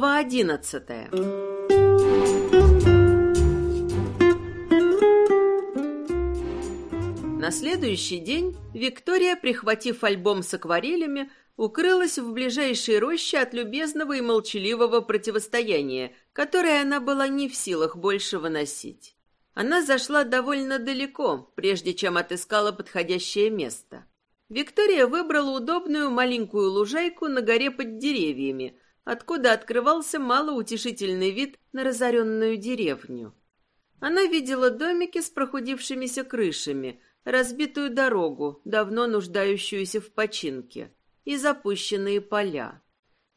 Глава одиннадцатая На следующий день Виктория, прихватив альбом с акварелями, укрылась в ближайшей роще от любезного и молчаливого противостояния, которое она была не в силах больше выносить. Она зашла довольно далеко, прежде чем отыскала подходящее место. Виктория выбрала удобную маленькую лужайку на горе под деревьями, откуда открывался малоутешительный вид на разоренную деревню. Она видела домики с прохудившимися крышами, разбитую дорогу, давно нуждающуюся в починке, и запущенные поля.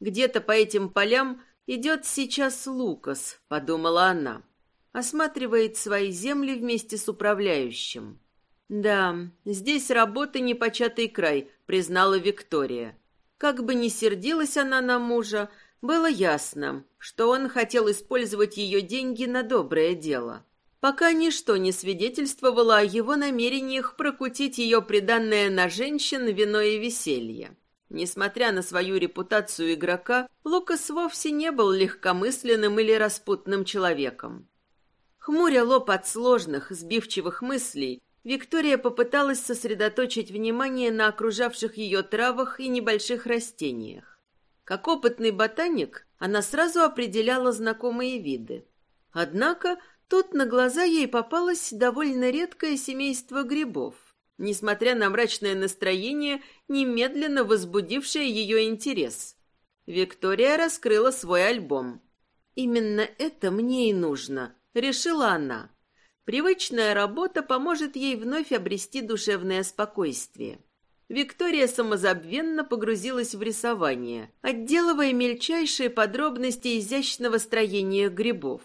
Где-то по этим полям идет сейчас Лукас, подумала она. Осматривает свои земли вместе с управляющим. Да, здесь работа непочатый край, признала Виктория. Как бы ни сердилась она на мужа, было ясно, что он хотел использовать ее деньги на доброе дело. Пока ничто не свидетельствовало о его намерениях прокутить ее приданное на женщин вино и веселье. Несмотря на свою репутацию игрока, Лукас вовсе не был легкомысленным или распутным человеком. Хмуря лоб от сложных, сбивчивых мыслей, Виктория попыталась сосредоточить внимание на окружавших ее травах и небольших растениях. Как опытный ботаник, она сразу определяла знакомые виды. Однако тут на глаза ей попалось довольно редкое семейство грибов, несмотря на мрачное настроение, немедленно возбудившее ее интерес. Виктория раскрыла свой альбом. «Именно это мне и нужно», — решила она. Привычная работа поможет ей вновь обрести душевное спокойствие. Виктория самозабвенно погрузилась в рисование, отделывая мельчайшие подробности изящного строения грибов.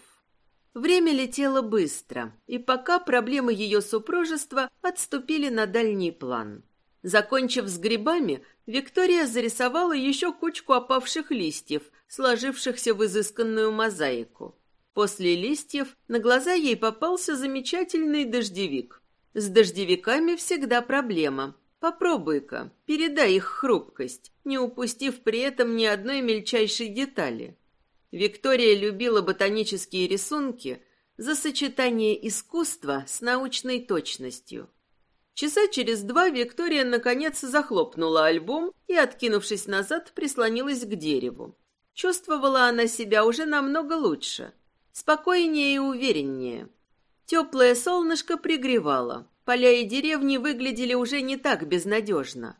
Время летело быстро, и пока проблемы ее супружества отступили на дальний план. Закончив с грибами, Виктория зарисовала еще кучку опавших листьев, сложившихся в изысканную мозаику. После листьев на глаза ей попался замечательный дождевик. С дождевиками всегда проблема. Попробуй-ка, передай их хрупкость, не упустив при этом ни одной мельчайшей детали. Виктория любила ботанические рисунки за сочетание искусства с научной точностью. Часа через два Виктория наконец захлопнула альбом и, откинувшись назад, прислонилась к дереву. Чувствовала она себя уже намного лучше – Спокойнее и увереннее. Теплое солнышко пригревало. Поля и деревни выглядели уже не так безнадежно.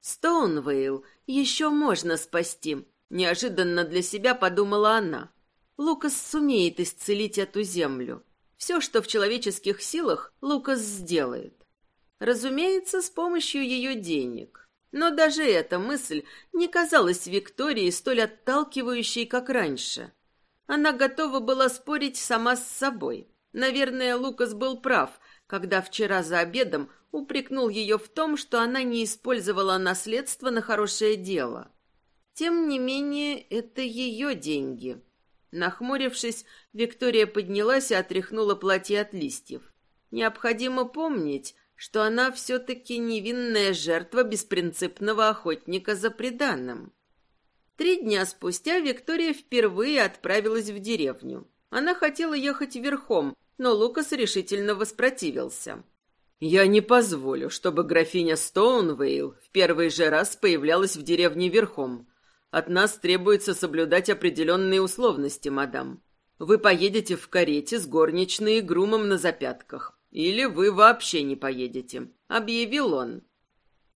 Стоунвейл еще можно спасти, неожиданно для себя подумала она. Лукас сумеет исцелить эту землю. Все, что в человеческих силах, Лукас сделает. Разумеется, с помощью ее денег. Но даже эта мысль не казалась Виктории столь отталкивающей, как раньше. Она готова была спорить сама с собой. Наверное, Лукас был прав, когда вчера за обедом упрекнул ее в том, что она не использовала наследство на хорошее дело. Тем не менее, это ее деньги. Нахмурившись, Виктория поднялась и отряхнула платье от листьев. Необходимо помнить, что она все-таки невинная жертва беспринципного охотника за преданным. Три дня спустя Виктория впервые отправилась в деревню. Она хотела ехать верхом, но Лукас решительно воспротивился. «Я не позволю, чтобы графиня Стоунвейл в первый же раз появлялась в деревне верхом. От нас требуется соблюдать определенные условности, мадам. Вы поедете в карете с горничной и грумом на запятках. Или вы вообще не поедете», — объявил он.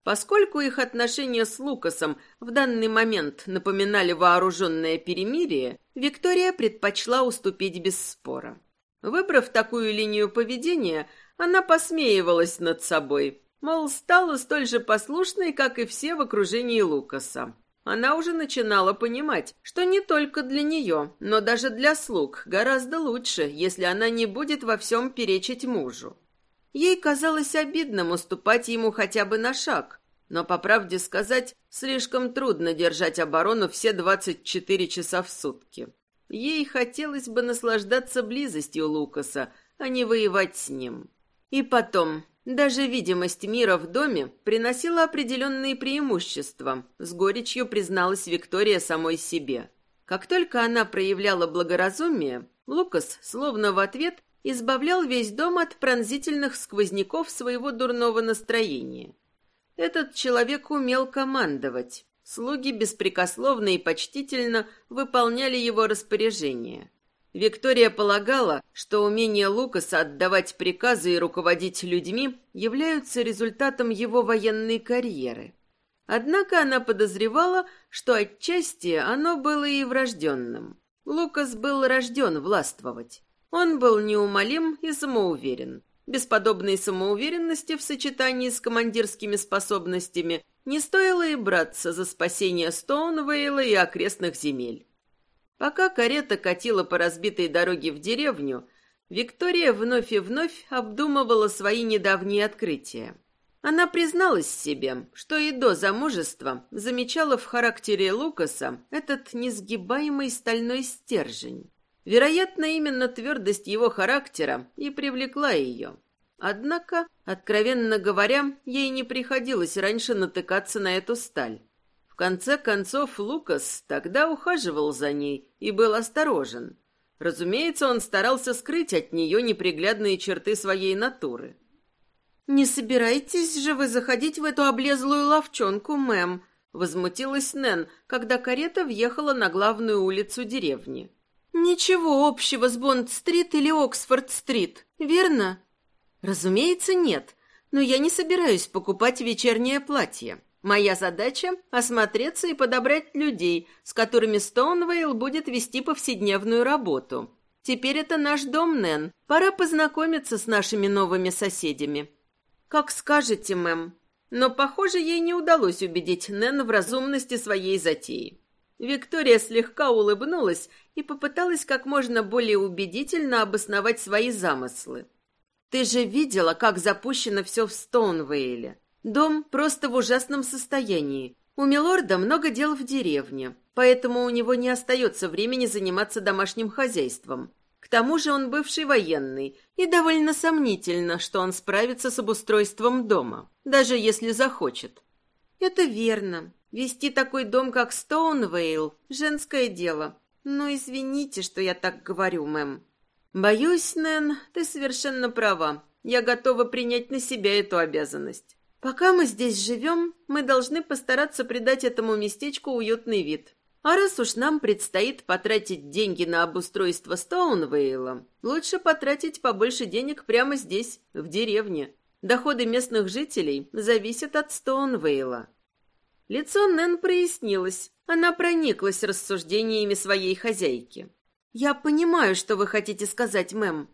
Поскольку их отношения с Лукасом в данный момент напоминали вооруженное перемирие, Виктория предпочла уступить без спора. Выбрав такую линию поведения, она посмеивалась над собой, мол, стала столь же послушной, как и все в окружении Лукаса. Она уже начинала понимать, что не только для нее, но даже для слуг гораздо лучше, если она не будет во всем перечить мужу. Ей казалось обидным уступать ему хотя бы на шаг, но, по правде сказать, слишком трудно держать оборону все 24 часа в сутки. Ей хотелось бы наслаждаться близостью Лукаса, а не воевать с ним. И потом, даже видимость мира в доме приносила определенные преимущества, с горечью призналась Виктория самой себе. Как только она проявляла благоразумие, Лукас, словно в ответ, избавлял весь дом от пронзительных сквозняков своего дурного настроения. Этот человек умел командовать. Слуги беспрекословно и почтительно выполняли его распоряжения. Виктория полагала, что умение Лукаса отдавать приказы и руководить людьми являются результатом его военной карьеры. Однако она подозревала, что отчасти оно было и врожденным. Лукас был рожден властвовать. Он был неумолим и самоуверен. Без подобной самоуверенности в сочетании с командирскими способностями не стоило и браться за спасение Стоунвейла и окрестных земель. Пока карета катила по разбитой дороге в деревню, Виктория вновь и вновь обдумывала свои недавние открытия. Она призналась себе, что и до замужества замечала в характере Лукаса этот несгибаемый стальной стержень. Вероятно, именно твердость его характера и привлекла ее. Однако, откровенно говоря, ей не приходилось раньше натыкаться на эту сталь конце концов, Лукас тогда ухаживал за ней и был осторожен. Разумеется, он старался скрыть от нее неприглядные черты своей натуры. «Не собираетесь же вы заходить в эту облезлую ловчонку, мэм?» — возмутилась Нэн, когда карета въехала на главную улицу деревни. «Ничего общего с Бонд-стрит или Оксфорд-стрит, верно?» «Разумеется, нет, но я не собираюсь покупать вечернее платье. Моя задача — осмотреться и подобрать людей, с которыми Стоунвейл будет вести повседневную работу. Теперь это наш дом, Нэн. Пора познакомиться с нашими новыми соседями. Как скажете, мэм. Но, похоже, ей не удалось убедить Нэн в разумности своей затеи. Виктория слегка улыбнулась и попыталась как можно более убедительно обосновать свои замыслы. «Ты же видела, как запущено все в Стоунвейле. Дом просто в ужасном состоянии. У Милорда много дел в деревне, поэтому у него не остается времени заниматься домашним хозяйством. К тому же он бывший военный, и довольно сомнительно, что он справится с обустройством дома, даже если захочет. Это верно. Вести такой дом, как Стоунвейл, женское дело. Но извините, что я так говорю, мэм. Боюсь, Нэн, ты совершенно права. Я готова принять на себя эту обязанность. Пока мы здесь живем, мы должны постараться придать этому местечку уютный вид. А раз уж нам предстоит потратить деньги на обустройство Стоунвейла, лучше потратить побольше денег прямо здесь, в деревне. Доходы местных жителей зависят от Стоунвейла. Лицо Нэн прояснилось. Она прониклась рассуждениями своей хозяйки. «Я понимаю, что вы хотите сказать, мэм».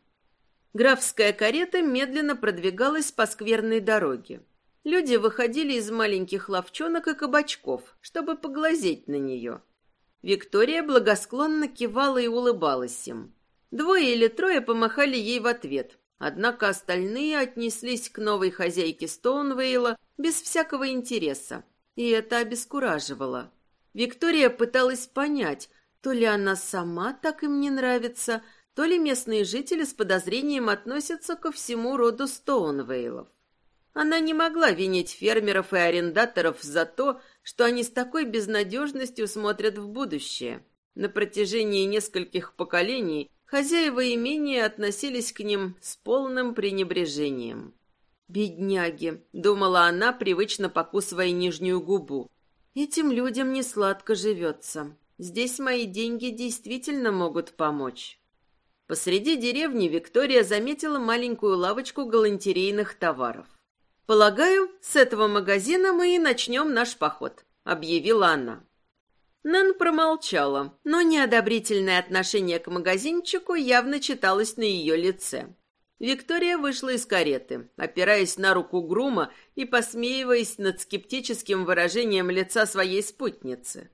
Графская карета медленно продвигалась по скверной дороге. Люди выходили из маленьких ловчонок и кабачков, чтобы поглазеть на нее. Виктория благосклонно кивала и улыбалась им. Двое или трое помахали ей в ответ, однако остальные отнеслись к новой хозяйке Стоунвейла без всякого интереса, и это обескураживало. Виктория пыталась понять, то ли она сама так им не нравится, то ли местные жители с подозрением относятся ко всему роду Стоунвейлов. Она не могла винить фермеров и арендаторов за то, что они с такой безнадежностью смотрят в будущее. На протяжении нескольких поколений хозяева имения относились к ним с полным пренебрежением. «Бедняги», — думала она, привычно покусывая нижнюю губу. «Этим людям не сладко живется. Здесь мои деньги действительно могут помочь». Посреди деревни Виктория заметила маленькую лавочку галантерейных товаров. «Полагаю, с этого магазина мы и начнем наш поход», — объявила она. Нэн промолчала, но неодобрительное отношение к магазинчику явно читалось на ее лице. Виктория вышла из кареты, опираясь на руку грума и посмеиваясь над скептическим выражением лица своей спутницы.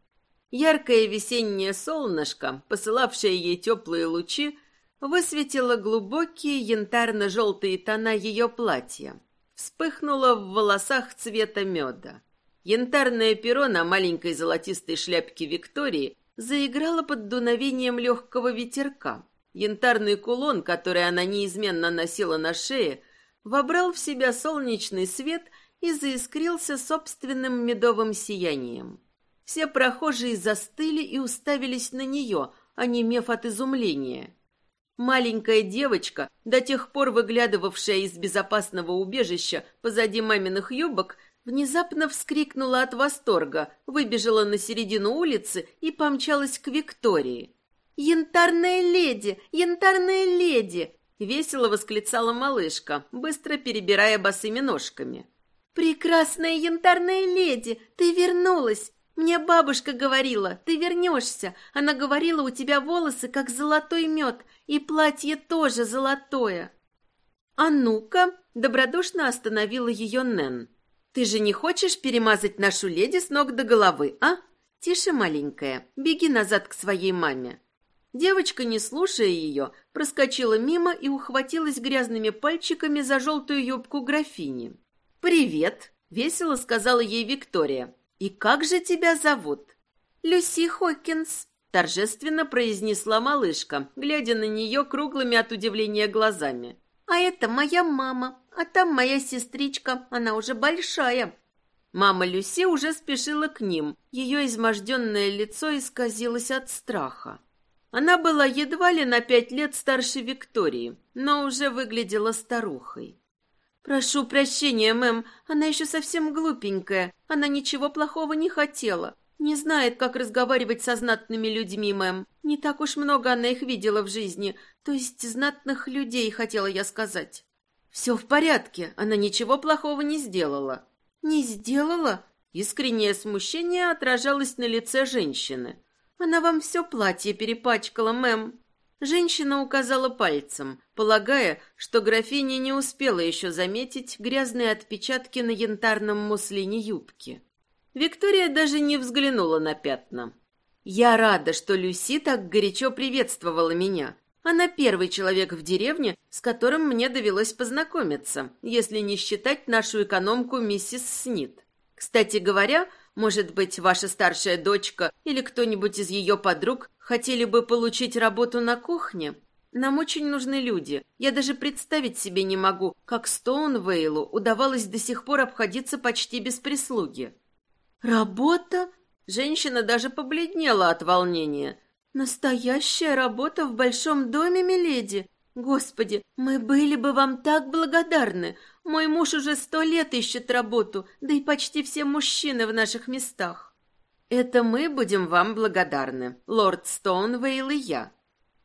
Яркое весеннее солнышко, посылавшее ей теплые лучи, высветило глубокие янтарно-желтые тона ее платья, вспыхнуло в волосах цвета меда. Янтарное перо на маленькой золотистой шляпке Виктории заиграло под дуновением легкого ветерка. Янтарный кулон, который она неизменно носила на шее, вобрал в себя солнечный свет и заискрился собственным медовым сиянием. все прохожие застыли и уставились на нее, онемев от изумления. Маленькая девочка, до тех пор выглядывавшая из безопасного убежища позади маминых юбок, внезапно вскрикнула от восторга, выбежала на середину улицы и помчалась к Виктории. «Янтарная леди! Янтарная леди!» — весело восклицала малышка, быстро перебирая босыми ножками. «Прекрасная янтарная леди! Ты вернулась! Мне бабушка говорила, ты вернешься. Она говорила, у тебя волосы, как золотой мед, и платье тоже золотое. А ну-ка, добродушно остановила ее Нэн. Ты же не хочешь перемазать нашу леди с ног до головы, а? Тише, маленькая, беги назад к своей маме. Девочка, не слушая ее, проскочила мимо и ухватилась грязными пальчиками за желтую юбку графини. «Привет!» — весело сказала ей Виктория. «И как же тебя зовут?» «Люси Хокинс», — торжественно произнесла малышка, глядя на нее круглыми от удивления глазами. «А это моя мама, а там моя сестричка, она уже большая». Мама Люси уже спешила к ним, ее изможденное лицо исказилось от страха. Она была едва ли на пять лет старше Виктории, но уже выглядела старухой. «Прошу прощения, мэм, она еще совсем глупенькая. Она ничего плохого не хотела. Не знает, как разговаривать со знатными людьми, мэм. Не так уж много она их видела в жизни. То есть знатных людей, хотела я сказать». «Все в порядке. Она ничего плохого не сделала». «Не сделала?» Искреннее смущение отражалось на лице женщины. «Она вам все платье перепачкала, мэм». Женщина указала пальцем, полагая, что графиня не успела еще заметить грязные отпечатки на янтарном муслине юбки. Виктория даже не взглянула на пятна. «Я рада, что Люси так горячо приветствовала меня. Она первый человек в деревне, с которым мне довелось познакомиться, если не считать нашу экономку миссис Снит. Кстати говоря, может быть, ваша старшая дочка или кто-нибудь из ее подруг хотели бы получить работу на кухне? Нам очень нужны люди. Я даже представить себе не могу, как Стоунвейлу удавалось до сих пор обходиться почти без прислуги. Работа? Женщина даже побледнела от волнения. Настоящая работа в большом доме, миледи. Господи, мы были бы вам так благодарны. Мой муж уже сто лет ищет работу, да и почти все мужчины в наших местах. Это мы будем вам благодарны, лорд Стоунвейл и я.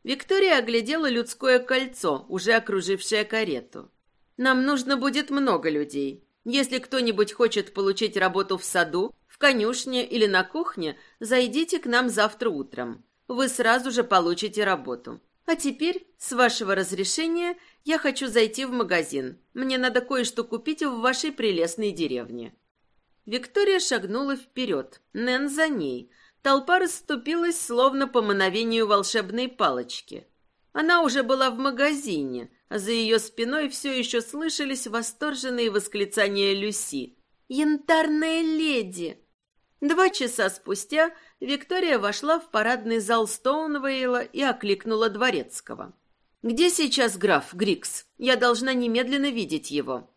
Виктория оглядела людское кольцо, уже окружившее карету. Нам нужно будет много людей. Если кто-нибудь хочет получить работу в саду, в конюшне или на кухне, зайдите к нам завтра утром. Вы сразу же получите работу. А теперь, с вашего разрешения, я хочу зайти в магазин. Мне надо кое-что купить в вашей прелестной деревне». Виктория шагнула вперед, Нэн за ней. Толпа расступилась, словно по мановению волшебной палочки. Она уже была в магазине, а за ее спиной все еще слышались восторженные восклицания Люси. «Янтарная леди!» Два часа спустя Виктория вошла в парадный зал Стоунвейла и окликнула дворецкого. «Где сейчас граф Грикс? Я должна немедленно видеть его».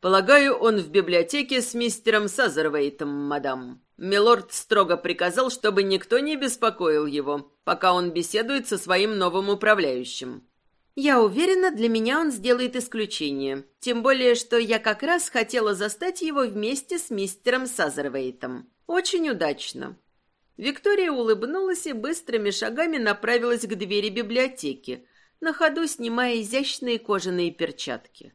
«Полагаю, он в библиотеке с мистером Сазервейтом, мадам. Милорд строго приказал, чтобы никто не беспокоил его, пока он беседует со своим новым управляющим». «Я уверена, для меня он сделает исключение. Тем более, что я как раз хотела застать его вместе с мистером Сазервейтом. Очень удачно. Виктория улыбнулась и быстрыми шагами направилась к двери библиотеки, на ходу снимая изящные кожаные перчатки.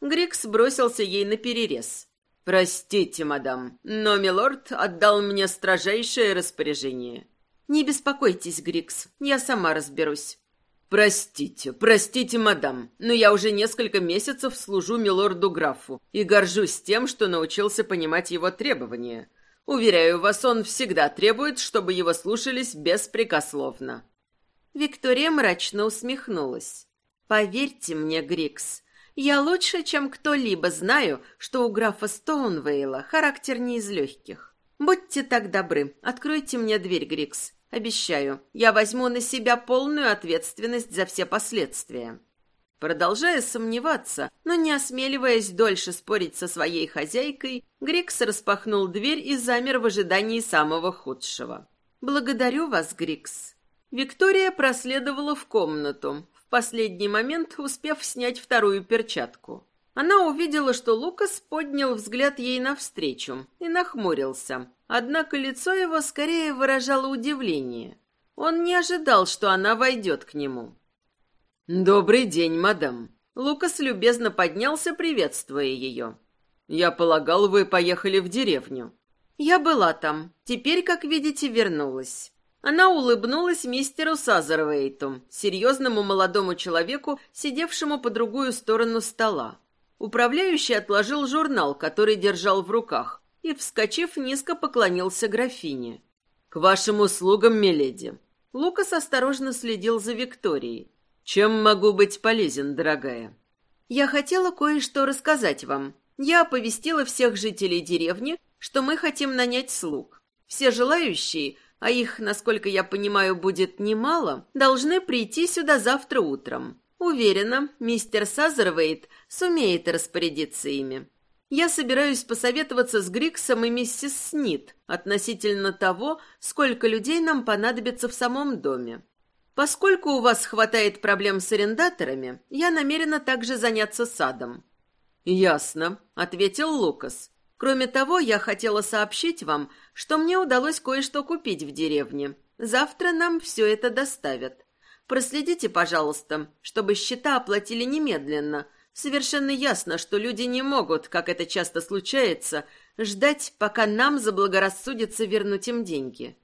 Грикс бросился ей на перерез. «Простите, мадам, но милорд отдал мне строжайшее распоряжение». «Не беспокойтесь, Грикс, я сама разберусь». «Простите, простите, мадам, но я уже несколько месяцев служу милорду-графу и горжусь тем, что научился понимать его требования. Уверяю вас, он всегда требует, чтобы его слушались беспрекословно». Виктория мрачно усмехнулась. «Поверьте мне, Грикс, я лучше, чем кто-либо знаю, что у графа Стоунвейла характер не из легких. Будьте так добры, откройте мне дверь, Грикс. Обещаю, я возьму на себя полную ответственность за все последствия». Продолжая сомневаться, но не осмеливаясь дольше спорить со своей хозяйкой, Грикс распахнул дверь и замер в ожидании самого худшего. «Благодарю вас, Грикс». Виктория проследовала в комнату, в последний момент успев снять вторую перчатку. Она увидела, что Лукас поднял взгляд ей навстречу и нахмурился, однако лицо его скорее выражало удивление. Он не ожидал, что она войдет к нему. «Добрый день, мадам». Лукас любезно поднялся, приветствуя ее. «Я полагал, вы поехали в деревню». «Я была там. Теперь, как видите, вернулась». Она улыбнулась мистеру Сазервейту, серьезному молодому человеку, сидевшему по другую сторону стола. Управляющий отложил журнал, который держал в руках, и, вскочив, низко поклонился графине. «К вашим услугам, миледи». Лукас осторожно следил за Викторией. Чем могу быть полезен, дорогая? Я хотела кое-что рассказать вам. Я оповестила всех жителей деревни, что мы хотим нанять слуг. Все желающие, а их, насколько я понимаю, будет немало, должны прийти сюда завтра утром. Уверена, мистер Сазервейт сумеет распорядиться ими. Я собираюсь посоветоваться с Гриксом и миссис Снит относительно того, сколько людей нам понадобится в самом доме. Поскольку у вас хватает проблем с арендаторами, я намерена также заняться садом». «Ясно», — ответил Лукас. «Кроме того, я хотела сообщить вам, что мне удалось кое-что купить в деревне. Завтра нам все это доставят. Проследите, пожалуйста, чтобы счета оплатили немедленно. Совершенно ясно, что люди не могут, как это часто случается, ждать, пока нам заблагорассудится вернуть им деньги».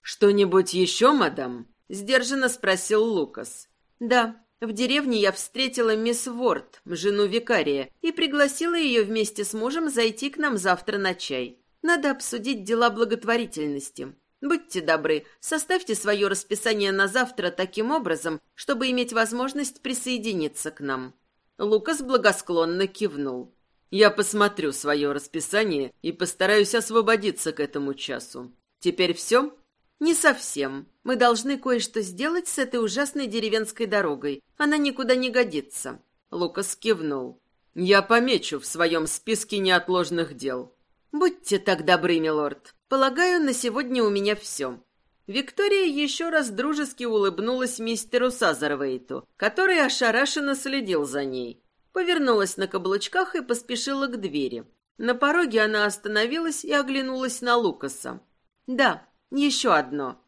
«Что-нибудь еще, мадам?» — сдержанно спросил Лукас. «Да, в деревне я встретила мисс Ворд, жену викария, и пригласила ее вместе с мужем зайти к нам завтра на чай. Надо обсудить дела благотворительности. Будьте добры, составьте свое расписание на завтра таким образом, чтобы иметь возможность присоединиться к нам». Лукас благосклонно кивнул. «Я посмотрю свое расписание и постараюсь освободиться к этому часу. Теперь все?» «Не совсем. Мы должны кое-что сделать с этой ужасной деревенской дорогой. Она никуда не годится». Лукас кивнул. «Я помечу в своем списке неотложных дел». «Будьте так добры, милорд. Полагаю, на сегодня у меня все». Виктория еще раз дружески улыбнулась мистеру Сазервейту, который ошарашенно следил за ней. Повернулась на каблучках и поспешила к двери. На пороге она остановилась и оглянулась на Лукаса. «Да, еще одно.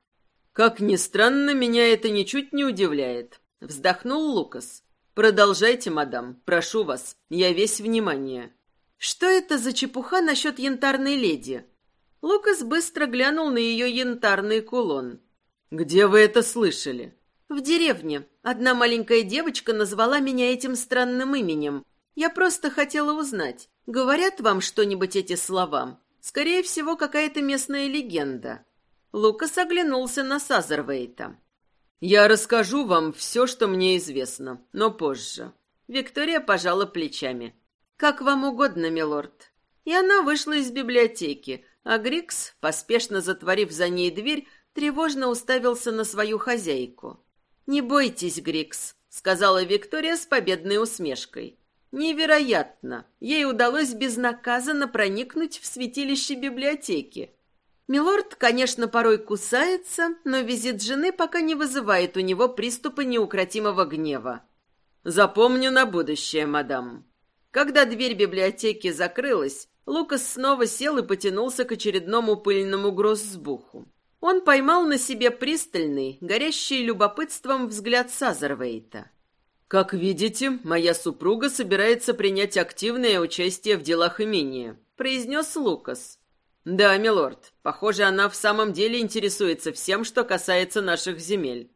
Как ни странно, меня это ничуть не удивляет. Вздохнул Лукас. Продолжайте, мадам, прошу вас. Я весь внимание. Что это за чепуха насчет янтарной леди? Лукас быстро глянул на ее янтарный кулон. Где вы это слышали? В деревне. Одна маленькая девочка назвала меня этим странным именем. Я просто хотела узнать, говорят вам что-нибудь эти слова? Скорее всего, какая-то местная легенда. Лукас оглянулся на Сазервейта. «Я расскажу вам все, что мне известно, но позже». Виктория пожала плечами. «Как вам угодно, милорд». И она вышла из библиотеки, а Грикс, поспешно затворив за ней дверь, тревожно уставился на свою хозяйку. «Не бойтесь, Грикс», — сказала Виктория с победной усмешкой. «Невероятно! Ей удалось безнаказанно проникнуть в святилище библиотеки. Милорд, конечно, порой кусается, но визит жены пока не вызывает у него приступа неукротимого гнева. Запомню на будущее, мадам. Когда дверь библиотеки закрылась, Лукас снова сел и потянулся к очередному пыльному гроссбуху. Он поймал на себе пристальный, горящий любопытством взгляд Сазервейта. «Как видите, моя супруга собирается принять активное участие в делах имения», — произнес Лукас. «Да, милорд. Похоже, она в самом деле интересуется всем, что касается наших земель».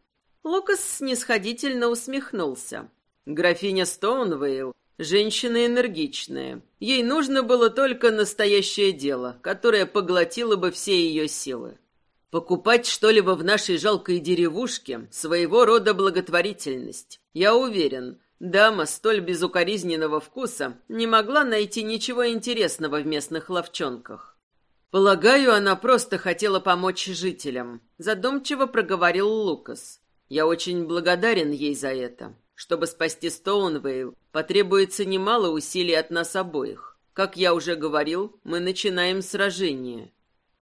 Лукас снисходительно усмехнулся. «Графиня Стоунвейл — женщина энергичная. Ей нужно было только настоящее дело, которое поглотило бы все ее силы. Покупать что-либо в нашей жалкой деревушке — своего рода благотворительность. Я уверен, дама столь безукоризненного вкуса не могла найти ничего интересного в местных ловчонках. «Полагаю, она просто хотела помочь жителям», — задумчиво проговорил Лукас. «Я очень благодарен ей за это. Чтобы спасти Стоунвейл, потребуется немало усилий от нас обоих. Как я уже говорил, мы начинаем сражение.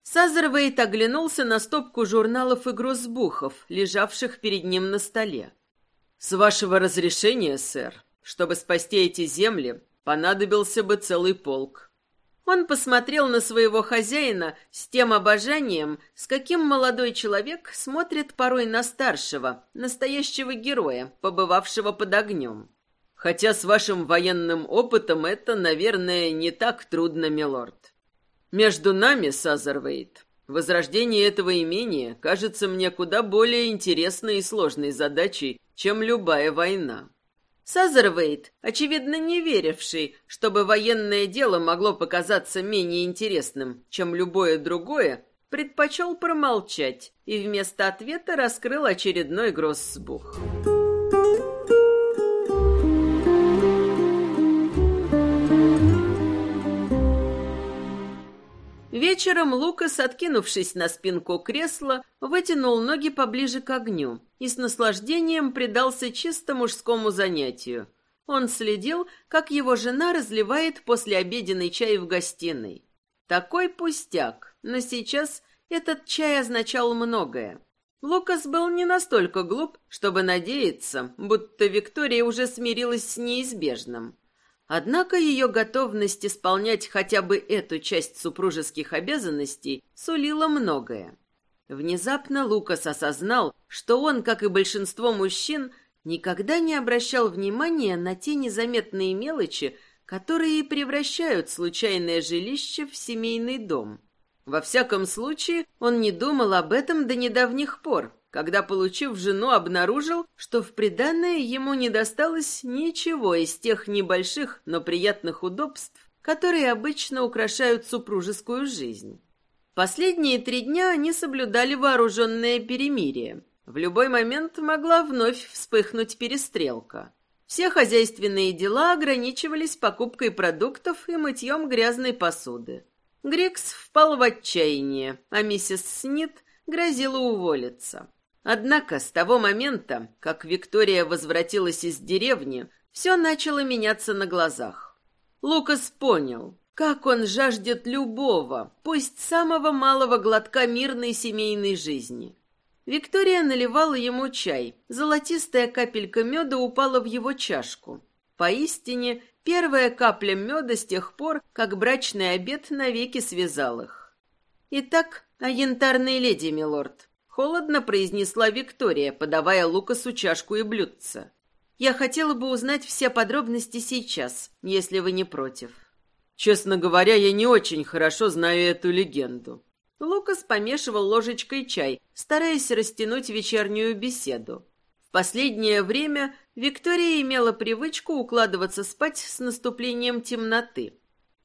Сазервейт оглянулся на стопку журналов и грузбухов, лежавших перед ним на столе. «С вашего разрешения, сэр, чтобы спасти эти земли, понадобился бы целый полк. Он посмотрел на своего хозяина с тем обожанием, с каким молодой человек смотрит порой на старшего, настоящего героя, побывавшего под огнем. Хотя с вашим военным опытом это, наверное, не так трудно, милорд. Между нами, Сазервейт, возрождение этого имения кажется мне куда более интересной и сложной задачей, чем любая война. Сазервейт, очевидно не веривший, чтобы военное дело могло показаться менее интересным, чем любое другое, предпочел промолчать и вместо ответа раскрыл очередной гроссбух. Вечером Лукас, откинувшись на спинку кресла, вытянул ноги поближе к огню и с наслаждением предался чисто мужскому занятию. Он следил, как его жена разливает послеобеденный чай в гостиной. Такой пустяк, но сейчас этот чай означал многое. Лукас был не настолько глуп, чтобы надеяться, будто Виктория уже смирилась с неизбежным. Однако ее готовность исполнять хотя бы эту часть супружеских обязанностей сулила многое. Внезапно Лукас осознал, что он, как и большинство мужчин, никогда не обращал внимания на те незаметные мелочи, которые превращают случайное жилище в семейный дом. Во всяком случае, он не думал об этом до недавних пор, когда, получив жену, обнаружил, что в приданное ему не досталось ничего из тех небольших, но приятных удобств, которые обычно украшают супружескую жизнь. Последние три дня они соблюдали вооруженное перемирие. В любой момент могла вновь вспыхнуть перестрелка. Все хозяйственные дела ограничивались покупкой продуктов и мытьем грязной посуды. Грикс впал в отчаяние, а миссис Снит грозила уволиться. Однако с того момента, как Виктория возвратилась из деревни, все начало меняться на глазах. Лукас понял, как он жаждет любого, пусть самого малого глотка мирной семейной жизни. Виктория наливала ему чай. Золотистая капелька меда упала в его чашку. Поистине, первая капля меда с тех пор, как брачный обед навеки связал их. Итак, о янтарной леди, милорд. Холодно произнесла Виктория, подавая Лукасу чашку и блюдце. «Я хотела бы узнать все подробности сейчас, если вы не против». «Честно говоря, я не очень хорошо знаю эту легенду». Лукас помешивал ложечкой чай, стараясь растянуть вечернюю беседу. В последнее время Виктория имела привычку укладываться спать с наступлением темноты.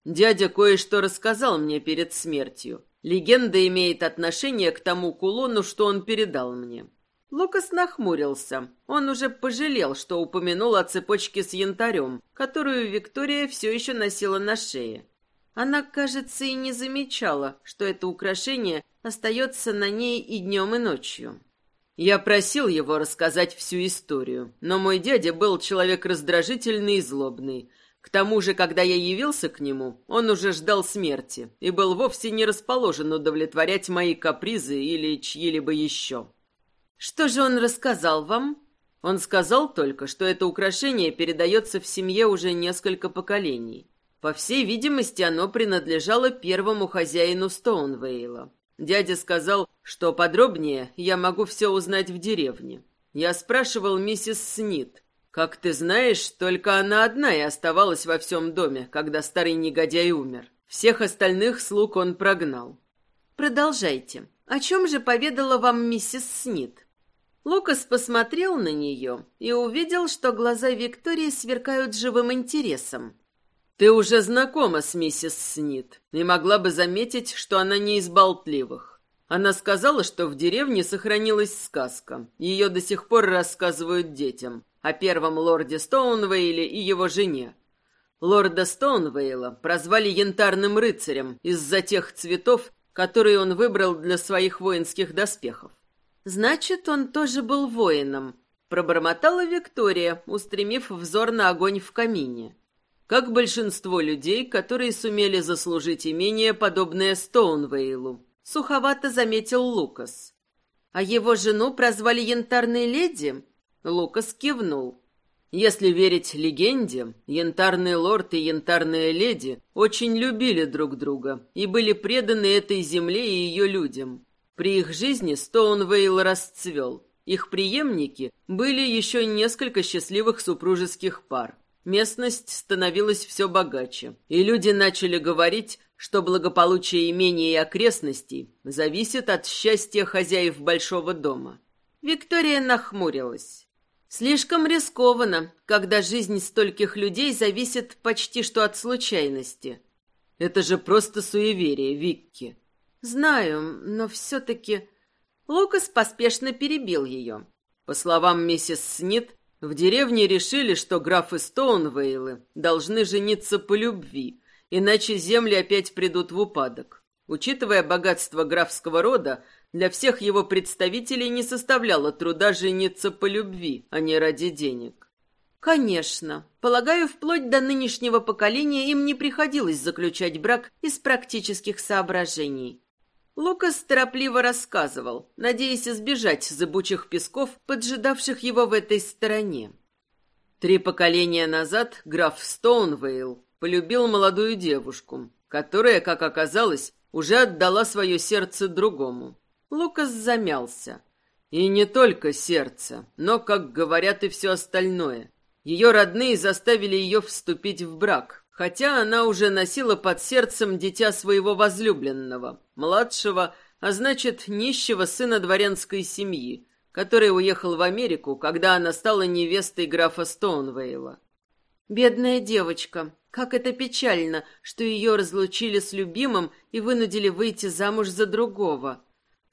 Дядя кое-что рассказал мне перед смертью. Легенда имеет отношение к тому кулону, что он передал мне. Лукас нахмурился. Он уже пожалел, что упомянул о цепочке с янтарем, которую Виктория все еще носила на шее. Она, кажется, и не замечала, что это украшение остается на ней и днем, и ночью. Я просил его рассказать всю историю, но мой дядя был человек раздражительный и злобный. К тому же, когда я явился к нему, он уже ждал смерти и был вовсе не расположен удовлетворять мои капризы или чьи-либо еще. Что же он рассказал вам? Он сказал только, что это украшение передается в семье уже несколько поколений. По всей видимости, оно принадлежало первому хозяину Стоунвейла. Дядя сказал, что подробнее я могу все узнать в деревне. Я спрашивал миссис Снит, как ты знаешь, только она одна и оставалась во всем доме, когда старый негодяй умер. Всех остальных слуг он прогнал. Продолжайте. О чем же поведала вам миссис Снит? Лукас посмотрел на нее и увидел, что глаза Виктории сверкают живым интересом. «Ты уже знакома с миссис Снит и могла бы заметить, что она не из болтливых. Она сказала, что в деревне сохранилась сказка. Ее до сих пор рассказывают детям о первом лорде Стоунвейле и его жене. Лорда Стоунвейла прозвали янтарным рыцарем из-за тех цветов, которые он выбрал для своих воинских доспехов. Значит, он тоже был воином. Пробормотала Виктория, устремив взор на огонь в камине. Как большинство людей, которые сумели заслужить имение, подобное Стоунвейлу, суховато заметил Лукас. А его жену прозвали Янтарной леди? Лукас кивнул. Если верить легенде, Янтарный лорд и Янтарная леди очень любили друг друга и были преданы этой земле и ее людям. При их жизни Стоунвейл расцвел. Их преемники были еще несколько счастливых супружеских пар. Местность становилась все богаче, и люди начали говорить, что благополучие имения и окрестностей зависит от счастья хозяев большого дома. Виктория нахмурилась. Слишком рискованно, когда жизнь стольких людей зависит почти что от случайности. Это же просто суеверие, Викки. Знаю, но все-таки... Лукас поспешно перебил ее. По словам миссис Снит, в деревне решили, что графы Стоунвейлы должны жениться по любви, иначе земли опять придут в упадок. Учитывая богатство графского рода, для всех его представителей не составляло труда жениться по любви, а не ради денег. Конечно. Полагаю, вплоть до нынешнего поколения им не приходилось заключать брак из практических соображений. Лукас торопливо рассказывал, надеясь избежать зыбучих песков, поджидавших его в этой стороне. Три поколения назад граф Стоунвейл полюбил молодую девушку, которая, как оказалось, уже отдала свое сердце другому. Лукас замялся. И не только сердце, но, как говорят, и все остальное. Ее родные заставили ее вступить в брак, хотя она уже носила под сердцем дитя своего возлюбленного, младшего, а значит, нищего сына дворянской семьи, который уехал в Америку, когда она стала невестой графа Стоунвейла. Бедная девочка, как это печально, что ее разлучили с любимым и вынудили выйти замуж за другого.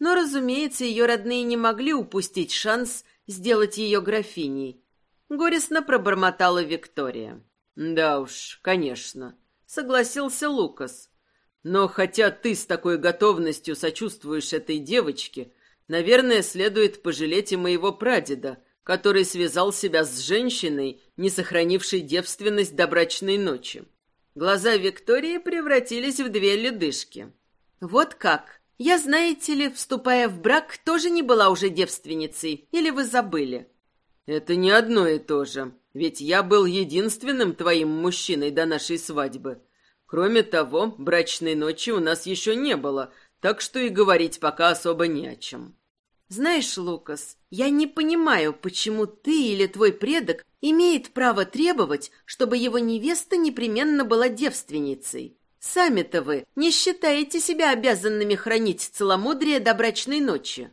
Но, разумеется, ее родные не могли упустить шанс сделать ее графиней. Горестно пробормотала Виктория. «Да уж, конечно», — согласился Лукас. «Но хотя ты с такой готовностью сочувствуешь этой девочке, наверное, следует пожалеть и моего прадеда, который связал себя с женщиной, не сохранившей девственность до брачной ночи». Глаза Виктории превратились в две ледышки. «Вот как? Я, знаете ли, вступая в брак, тоже не была уже девственницей, или вы забыли?» «Это не одно и то же», ведь я был единственным твоим мужчиной до нашей свадьбы. Кроме того, брачной ночи у нас еще не было, так что и говорить пока особо не о чем. Знаешь, Лукас, я не понимаю, почему ты или твой предок имеет право требовать, чтобы его невеста непременно была девственницей. Сами-то вы не считаете себя обязанными хранить целомудрие до брачной ночи.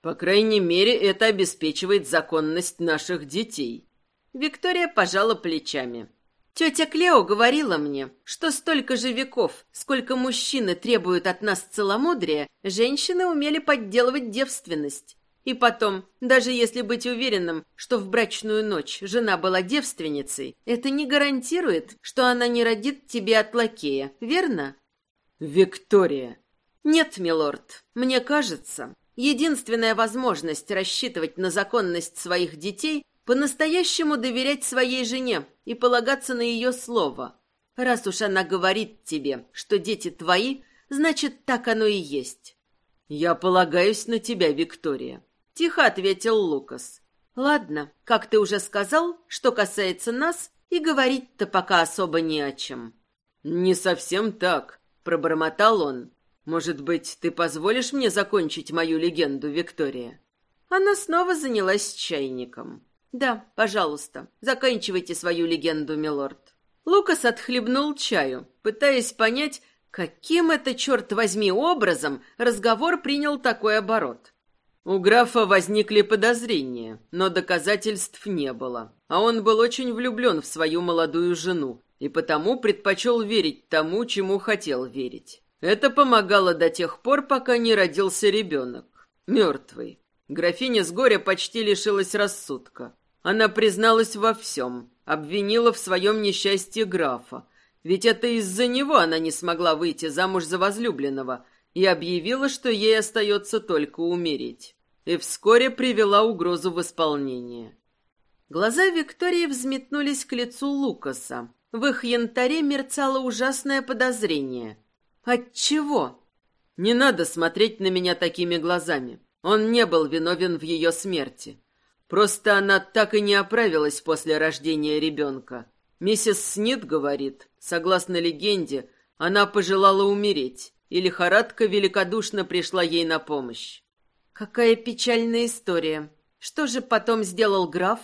По крайней мере, это обеспечивает законность наших детей. Виктория пожала плечами. Тетя Клео говорила мне, что столько же веков, сколько мужчины требуют от нас целомудрия, женщины умели подделывать девственность. И потом, даже если быть уверенным, что в брачную ночь жена была девственницей, это не гарантирует, что она не родит тебе от лакея, верно? Виктория. Нет, милорд, мне кажется, единственная возможность рассчитывать на законность своих детей по-настоящему доверять своей жене и полагаться на ее слово. Раз уж она говорит тебе, что дети твои, значит, так оно и есть. «Я полагаюсь на тебя, Виктория», — тихо ответил Лукас. «Ладно, как ты уже сказал, что касается нас, и говорить-то пока особо не о чем». «Не совсем так», — пробормотал он. «Может быть, ты позволишь мне закончить мою легенду, Виктория?» Она снова занялась чайником. «Да, пожалуйста, заканчивайте свою легенду, милорд». Лукас отхлебнул чаю, пытаясь понять, каким это, черт возьми, образом разговор принял такой оборот. У графа возникли подозрения, но доказательств не было, а он был очень влюблен в свою молодую жену и потому предпочел верить тому, чему хотел верить. Это помогало до тех пор, пока не родился ребенок. Мертвый. Графиня с горя почти лишилась рассудка. Она призналась во всем, обвинила в своем несчастье графа. Ведь это из-за него она не смогла выйти замуж за возлюбленного и объявила, что ей остается только умереть. И вскоре привела угрозу в исполнение. Глаза Виктории взметнулись к лицу Лукаса. В их янтаре мерцало ужасное подозрение. Отчего? Не надо смотреть на меня такими глазами. Он не был виновен в ее смерти. Просто она так и не оправилась после рождения ребенка. Миссис Снит говорит, согласно легенде, она пожелала умереть, и лихорадка великодушно пришла ей на помощь. Какая печальная история. Что же потом сделал граф?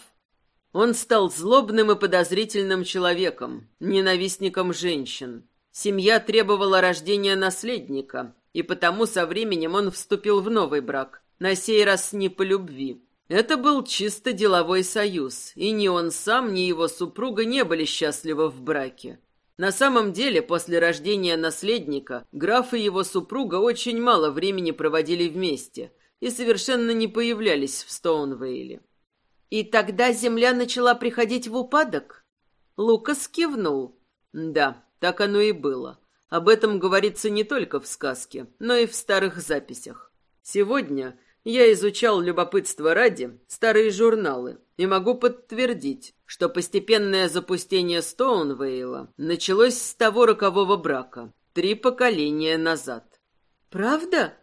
Он стал злобным и подозрительным человеком, ненавистником женщин. Семья требовала рождения наследника, и потому со временем он вступил в новый брак, на сей раз не по любви. Это был чисто деловой союз, и ни он сам, ни его супруга не были счастливы в браке. На самом деле, после рождения наследника, граф и его супруга очень мало времени проводили вместе и совершенно не появлялись в Стоунвейле. И тогда земля начала приходить в упадок? Лукас кивнул. Да, так оно и было. Об этом говорится не только в сказке, но и в старых записях. Сегодня я изучал любопытство ради старые журналы и могу подтвердить, что постепенное запустение Стоунвейла началось с того рокового брака, три поколения назад. Правда?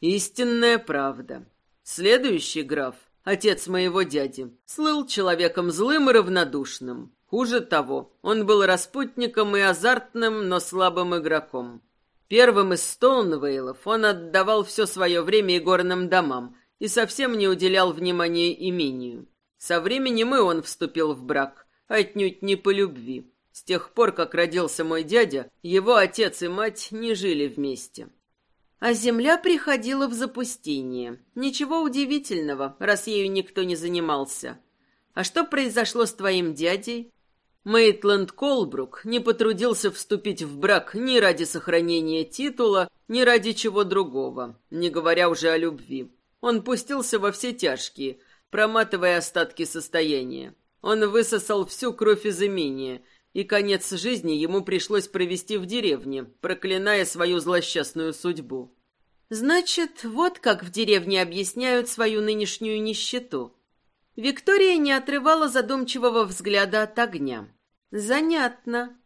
Истинная правда. Следующий граф Отец моего дяди слыл человеком злым и равнодушным. Хуже того, он был распутником и азартным, но слабым игроком. Первым из Стоунвейлов он отдавал все свое время игорным домам и совсем не уделял внимания имению. Со временем и он вступил в брак, отнюдь не по любви. С тех пор, как родился мой дядя, его отец и мать не жили вместе. А земля приходила в запустение. Ничего удивительного, раз ею никто не занимался. А что произошло с твоим дядей? Мейтленд Колбрук не потрудился вступить в брак ни ради сохранения титула, ни ради чего другого, не говоря уже о любви. Он пустился во все тяжкие, проматывая остатки состояния. Он высосал всю кровь из имения, и конец жизни ему пришлось провести в деревне, проклиная свою злосчастную судьбу. Значит, вот как в деревне объясняют свою нынешнюю нищету. Виктория не отрывала задумчивого взгляда от огня. Занятно.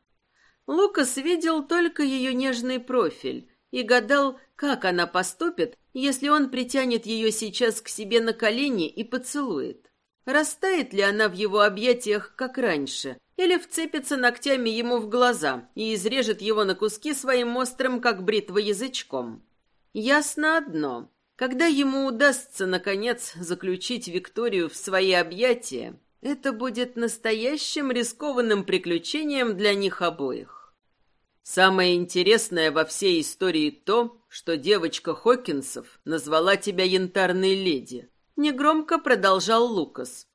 Лукас видел только ее нежный профиль и гадал, как она поступит, если он притянет ее сейчас к себе на колени и поцелует. Растает ли она в его объятиях, как раньше, или вцепится ногтями ему в глаза и изрежет его на куски своим острым, как бритва, язычком. Ясно одно. Когда ему удастся, наконец, заключить Викторию в свои объятия, это будет настоящим рискованным приключением для них обоих. Самое интересное во всей истории то, что девочка Хокинсов назвала тебя янтарной леди. Негромко продолжал Лукас.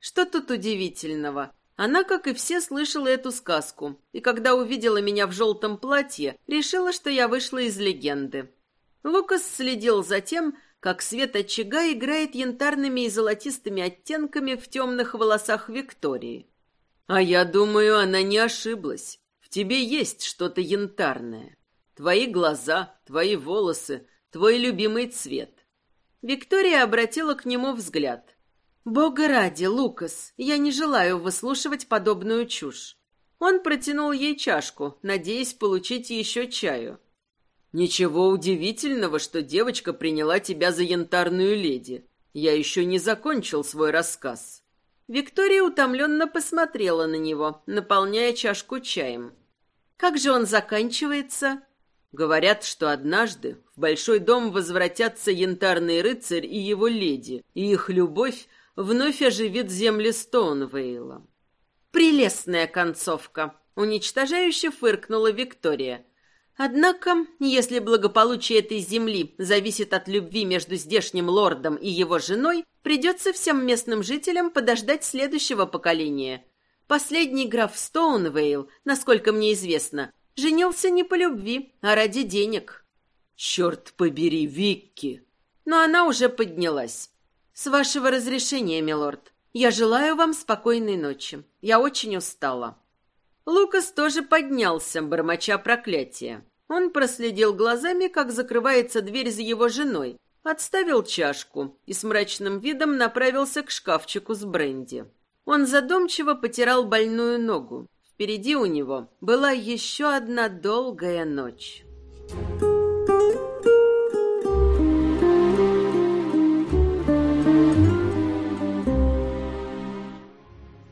Что тут удивительного? Она, как и все, слышала эту сказку, и когда увидела меня в желтом платье, решила, что я вышла из легенды. Лукас следил за тем, как свет очага играет янтарными и золотистыми оттенками в темных волосах Виктории. А я думаю, она не ошиблась. В тебе есть что-то янтарное. Твои глаза, твои волосы, твой любимый цвет. Виктория обратила к нему взгляд. «Бога ради, Лукас, я не желаю выслушивать подобную чушь». Он протянул ей чашку, надеясь получить еще чаю. Ничего удивительного, что девочка приняла тебя за янтарную леди. Я еще не закончил свой рассказ. Виктория утомленно посмотрела на него, наполняя чашку чаем. Как же он заканчивается? Говорят, что однажды в большой дом возвратятся янтарный рыцарь и его леди, и их любовь вновь оживит земли Стоунвейла. Прелестная концовка. Уничтожающе фыркнула Виктория. Однако, если благополучие этой земли зависит от любви между здешним лордом и его женой, придется всем местным жителям подождать следующего поколения. Последний граф Стоунвейл, насколько мне известно, женился не по любви, а ради денег. Черт побери, Викки! Но она уже поднялась. С вашего разрешения, милорд, я желаю вам спокойной ночи. Я очень устала. Лукас тоже поднялся, бормоча проклятия. Он проследил глазами, как закрывается дверь за его женой, отставил чашку и с мрачным видом направился к шкафчику с бренди. Он задумчиво потирал больную ногу. Впереди у него была еще одна долгая ночь.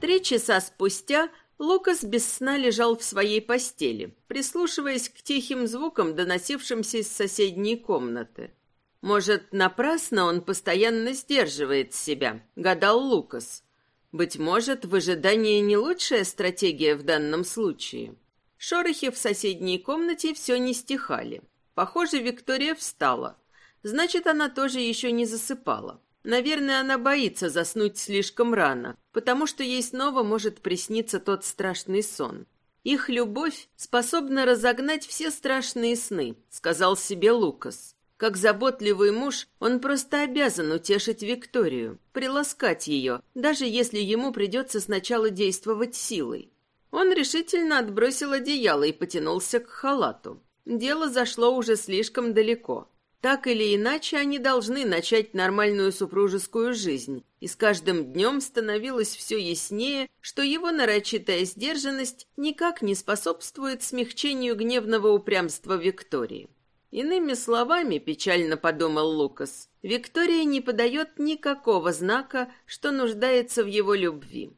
Три часа спустя Лукас без сна лежал в своей постели, прислушиваясь к тихим звукам, доносившимся из соседней комнаты. Может, напрасно он постоянно сдерживает себя, гадал Лукас. Быть может, выжидание не лучшая стратегия в данном случае. Шорохи в соседней комнате все не стихали. Похоже, Виктория встала. Значит, она тоже еще не засыпала. Наверное, она боится заснуть слишком рано, потому что ей снова может присниться тот страшный сон. Их любовь способна разогнать все страшные сны, сказал себе Лукас. Как заботливый муж, он просто обязан утешить Викторию, приласкать ее, даже если ему придется сначала действовать силой. Он решительно отбросил одеяло и потянулся к халату. Дело зашло уже слишком далеко. Так или иначе, они должны начать нормальную супружескую жизнь, и с каждым днем становилось все яснее, что его нарочитая сдержанность никак не способствует смягчению гневного упрямства Виктории. Иными словами, печально подумал Лукас, Виктория не подает никакого знака, что нуждается в его любви.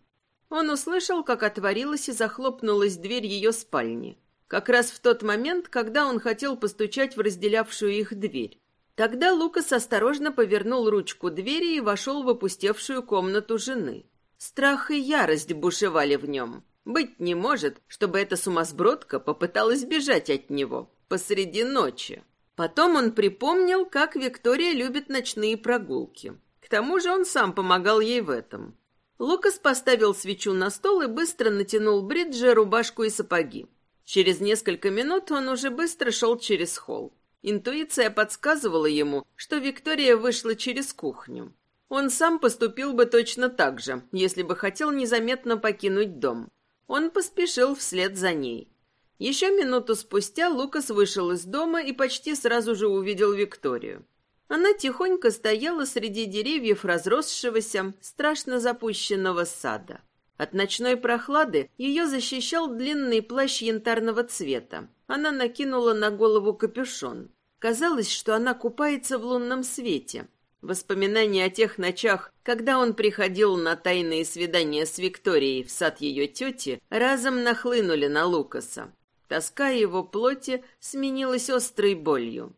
Он услышал, как отворилась и захлопнулась дверь ее спальни. Как раз в тот момент, когда он хотел постучать в разделявшую их дверь. Тогда Лукас осторожно повернул ручку двери и вошел в опустевшую комнату жены. Страх и ярость бушевали в нем. Быть не может, чтобы эта сумасбродка попыталась бежать от него посреди ночи. Потом он припомнил, как Виктория любит ночные прогулки. К тому же он сам помогал ей в этом. Лукас поставил свечу на стол и быстро натянул бриджи, рубашку и сапоги. Через несколько минут он уже быстро шел через холл. Интуиция подсказывала ему, что Виктория вышла через кухню. Он сам поступил бы точно так же, если бы хотел незаметно покинуть дом. Он поспешил вслед за ней. Еще минуту спустя Лукас вышел из дома и почти сразу же увидел Викторию. Она тихонько стояла среди деревьев разросшегося, страшно запущенного сада. От ночной прохлады ее защищал длинный плащ янтарного цвета. Она накинула на голову капюшон. Казалось, что она купается в лунном свете. Воспоминания о тех ночах, когда он приходил на тайные свидания с Викторией в сад ее тети, разом нахлынули на Лукаса. Тоска его плоти сменилась острой болью.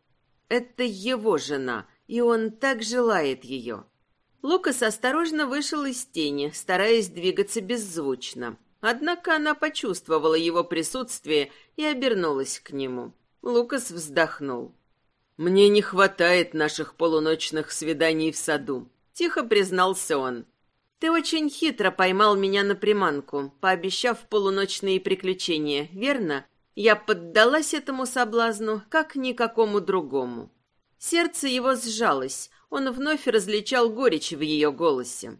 Это его жена, и он так желает ее. Лукас осторожно вышел из тени, стараясь двигаться беззвучно. Однако она почувствовала его присутствие и обернулась к нему. Лукас вздохнул. «Мне не хватает наших полуночных свиданий в саду», — тихо признался он. «Ты очень хитро поймал меня на приманку, пообещав полуночные приключения, верно? Я поддалась этому соблазну, как никакому другому». Сердце его сжалось, он вновь различал горечь в ее голосе.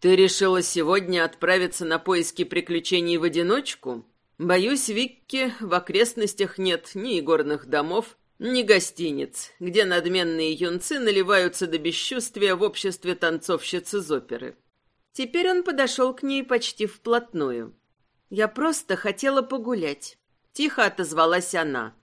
«Ты решила сегодня отправиться на поиски приключений в одиночку? Боюсь, Викки, в окрестностях нет ни игорных домов, ни гостиниц, где надменные юнцы наливаются до бесчувствия в обществе танцовщиц из оперы». Теперь он подошел к ней почти вплотную. «Я просто хотела погулять», — тихо отозвалась она.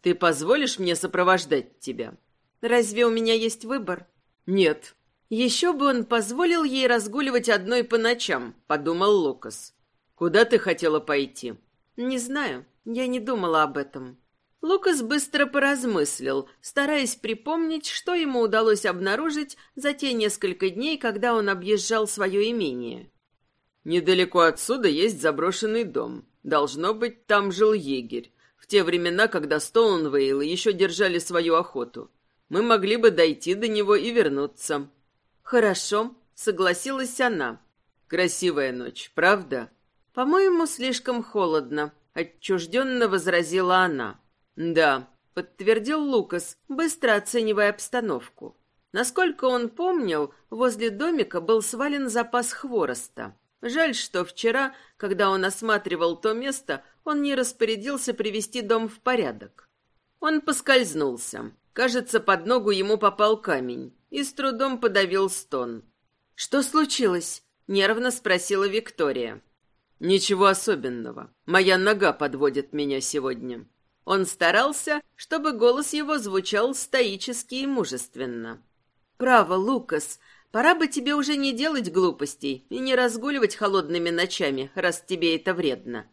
«Ты позволишь мне сопровождать тебя?» «Разве у меня есть выбор?» «Нет». «Еще бы он позволил ей разгуливать одной по ночам», — подумал Лукас. «Куда ты хотела пойти?» «Не знаю. Я не думала об этом». Лукас быстро поразмыслил, стараясь припомнить, что ему удалось обнаружить за те несколько дней, когда он объезжал свое имение. «Недалеко отсюда есть заброшенный дом. Должно быть, там жил егерь. В те времена, когда Стоунвейлы еще держали свою охоту мы могли бы дойти до него и вернуться. Хорошо, согласилась она. Красивая ночь, правда? По-моему, слишком холодно, отчужденно возразила она. Да, подтвердил Лукас, быстро оценивая обстановку. Насколько он помнил, возле домика был свален запас хвороста. Жаль, что вчера, когда он осматривал то место, он не распорядился привести дом в порядок. Он поскользнулся. Кажется, под ногу ему попал камень и с трудом подавил стон. «Что случилось?» — нервно спросила Виктория. «Ничего особенного. Моя нога подводит меня сегодня». Он старался, чтобы голос его звучал стоически и мужественно. «Право, Лукас, пора бы тебе уже не делать глупостей и не разгуливать холодными ночами, раз тебе это вредно».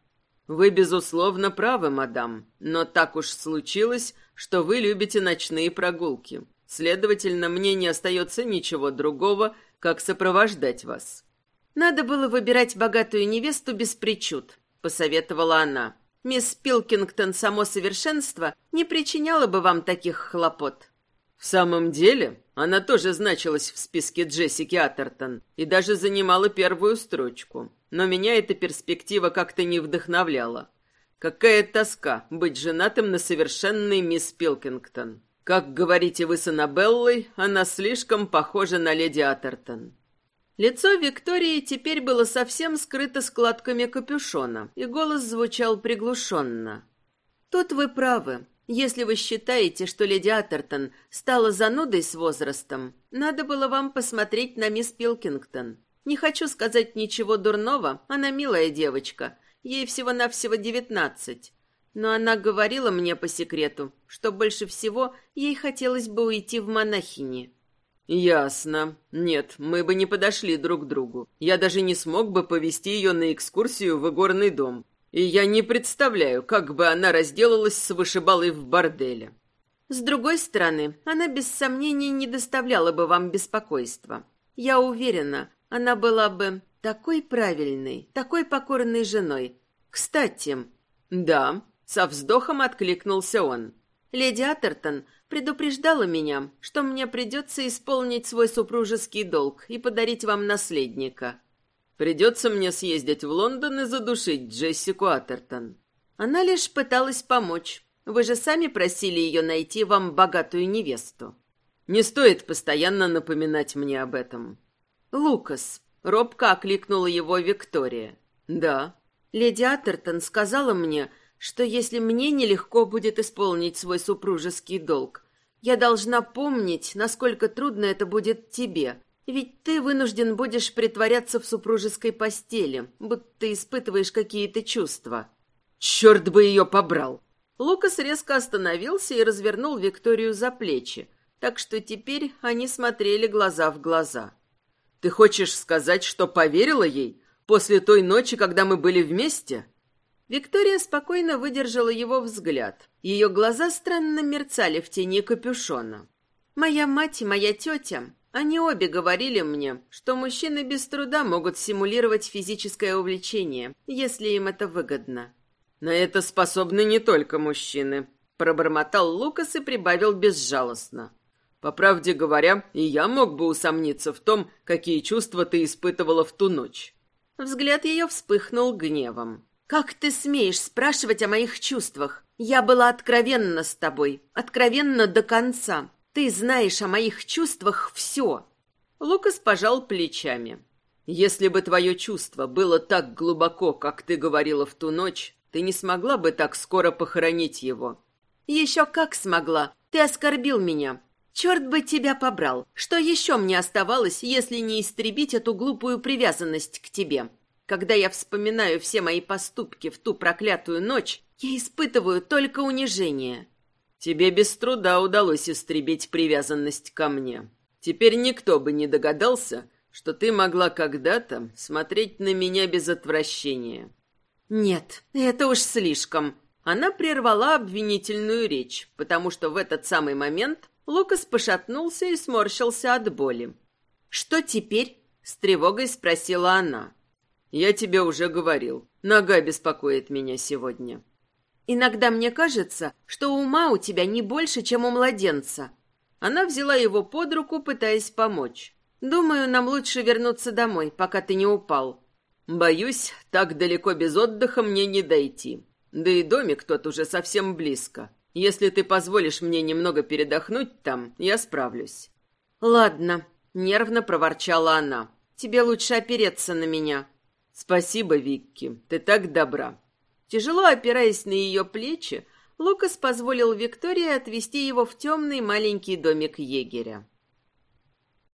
«Вы, безусловно, правы, мадам, но так уж случилось, что вы любите ночные прогулки. Следовательно, мне не остается ничего другого, как сопровождать вас». «Надо было выбирать богатую невесту без причуд», — посоветовала она. «Мисс Пилкингтон само совершенство не причиняло бы вам таких хлопот». «В самом деле, она тоже значилась в списке Джессики Атертон и даже занимала первую строчку. Но меня эта перспектива как-то не вдохновляла. Какая тоска быть женатым на совершенной мисс Пилкингтон. Как говорите вы с Аннабеллой, она слишком похожа на леди Атертон. Лицо Виктории теперь было совсем скрыто складками капюшона, и голос звучал приглушенно. «Тут вы правы. Если вы считаете, что леди Атертон стала занудой с возрастом, надо было вам посмотреть на мисс Пилкингтон. Не хочу сказать ничего дурного, она милая девочка, ей всего-навсего девятнадцать. Но она говорила мне по секрету, что больше всего ей хотелось бы уйти в монахини». «Ясно. Нет, мы бы не подошли друг к другу. Я даже не смог бы повести ее на экскурсию в игорный дом. И я не представляю, как бы она разделалась с вышибалой в борделе». «С другой стороны, она без сомнений не доставляла бы вам беспокойства. Я уверена, она была бы такой правильной, такой покорной женой. Кстати...» «Да», — со вздохом откликнулся он. «Леди Атертон предупреждала меня, что мне придется исполнить свой супружеский долг и подарить вам наследника. Придется мне съездить в Лондон и задушить Джессику Атертон. Она лишь пыталась помочь. Вы же сами просили ее найти вам богатую невесту. Не стоит постоянно напоминать мне об этом. Лукас. Робко окликнула его Виктория. Да. Леди Атертон сказала мне, что если мне нелегко будет исполнить свой супружеский долг, я должна помнить, насколько трудно это будет тебе, ведь ты вынужден будешь притворяться в супружеской постели, будто испытываешь какие-то чувства. Черт бы ее побрал! Лукас резко остановился и развернул Викторию за плечи, так что теперь они смотрели глаза в глаза. «Ты хочешь сказать, что поверила ей после той ночи, когда мы были вместе?» Виктория спокойно выдержала его взгляд. Ее глаза странно мерцали в тени капюшона. «Моя мать и моя тетя, они обе говорили мне, что мужчины без труда могут симулировать физическое увлечение, если им это выгодно». «На это способны не только мужчины», — пробормотал Лукас и прибавил безжалостно. «По правде говоря, и я мог бы усомниться в том, какие чувства ты испытывала в ту ночь». Взгляд ее вспыхнул гневом. «Как ты смеешь спрашивать о моих чувствах? Я была откровенна с тобой, откровенна до конца. Ты знаешь о моих чувствах все». Лукас пожал плечами. «Если бы твое чувство было так глубоко, как ты говорила в ту ночь, ты не смогла бы так скоро похоронить его». «Еще как смогла. Ты оскорбил меня. Черт бы тебя побрал. Что еще мне оставалось, если не истребить эту глупую привязанность к тебе?» Когда я вспоминаю все мои поступки в ту проклятую ночь, я испытываю только унижение. Тебе без труда удалось истребить привязанность ко мне. Теперь никто бы не догадался, что ты могла когда-то смотреть на меня без отвращения. Нет, это уж слишком. Она прервала обвинительную речь, потому что в этот самый момент Лукас пошатнулся и сморщился от боли. «Что теперь?» — с тревогой спросила она. «Я тебе уже говорил. Нога беспокоит меня сегодня». «Иногда мне кажется, что ума у тебя не больше, чем у младенца». Она взяла его под руку, пытаясь помочь. «Думаю, нам лучше вернуться домой, пока ты не упал». «Боюсь, так далеко без отдыха мне не дойти. Да и домик тот уже совсем близко. Если ты позволишь мне немного передохнуть там, я справлюсь». «Ладно», — нервно проворчала она. «Тебе лучше опереться на меня». «Спасибо, Викки, ты так добра». Тяжело опираясь на ее плечи, Лукас позволил Виктории отвезти его в темный маленький домик егеря.